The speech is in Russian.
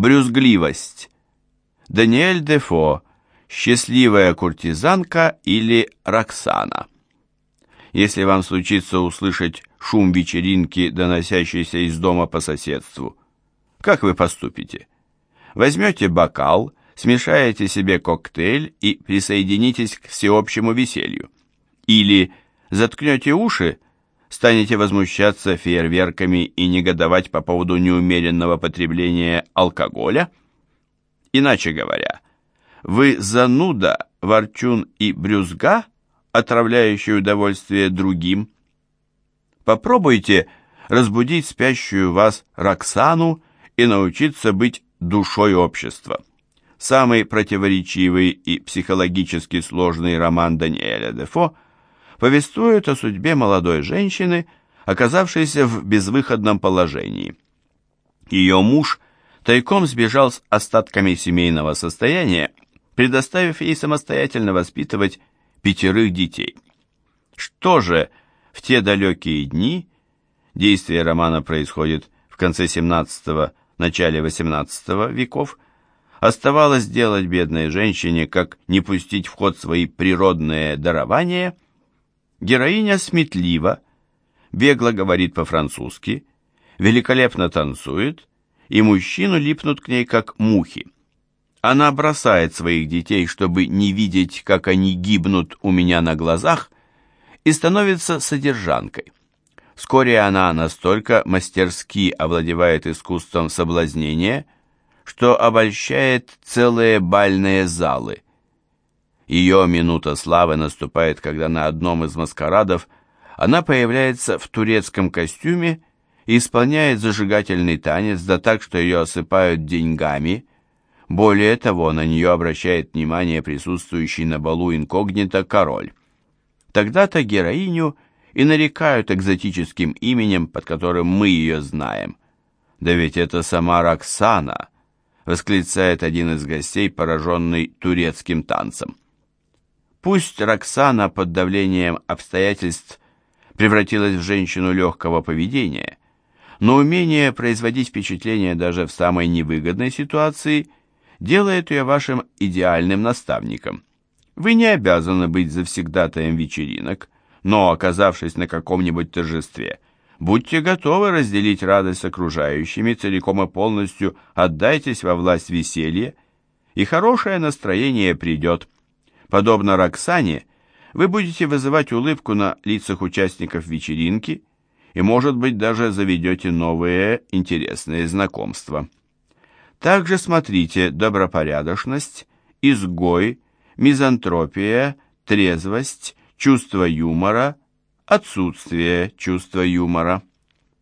Брюзгливость. Даниэль Дефо. Счастливая куртизанка или Роксана. Если вам случится услышать шум вечеринки, доносящийся из дома по соседству, как вы поступите? Возьмете бокал, смешаете себе коктейль и присоединитесь к всеобщему веселью. Или заткнете уши, станете возмущаться фейерверками и негодовать по поводу неумеренного потребления алкоголя? Иначе говоря, вы зануда, ворчун и брюзга, отравляющий удовольствие другим? Попробуйте разбудить спящую вас Роксану и научиться быть душой общества. Самый противоречивый и психологически сложный роман Даниэля Дефо – повествует о судьбе молодой женщины, оказавшейся в безвыходном положении. Ее муж тайком сбежал с остатками семейного состояния, предоставив ей самостоятельно воспитывать пятерых детей. Что же в те далекие дни, действие романа происходит в конце 17 начале 18 веков, оставалось делать бедной женщине, как не пустить в ход свои природные дарования – Героиня сметлива, бегло говорит по-французски, великолепно танцует, и мужчину липнут к ней как мухи. Она бросает своих детей, чтобы не видеть, как они гибнут у меня на глазах, и становится содержанкой. Вскоре она настолько мастерски овладевает искусством соблазнения, что обольщает целые бальные залы – ее минута славы наступает, когда на одном из маскарадов она появляется в турецком костюме и исполняет зажигательный танец, да так, что ее осыпают деньгами. Более того, на нее обращает внимание присутствующий на балу инкогнито король. Тогда-то героиню и нарекают экзотическим именем, под которым мы ее знаем. Да ведь это сама Роксана, восклицает один из гостей, пораженный турецким танцем. Пусть Роксана под давлением обстоятельств превратилась в женщину легкого поведения, но умение производить впечатление даже в самой невыгодной ситуации делает ее вашим идеальным наставником. Вы не обязаны быть завсегдатаем вечеринок, но, оказавшись на каком-нибудь торжестве, будьте готовы разделить радость с окружающими, целиком и полностью отдайтесь во власть веселья, и хорошее настроение придет – Подобно Роксане, вы будете вызывать улыбку на лицах участников вечеринки и, может быть, даже заведете новые интересные знакомства. Также смотрите добропорядочность, изгой, мизантропия, трезвость, чувство юмора, отсутствие чувства юмора.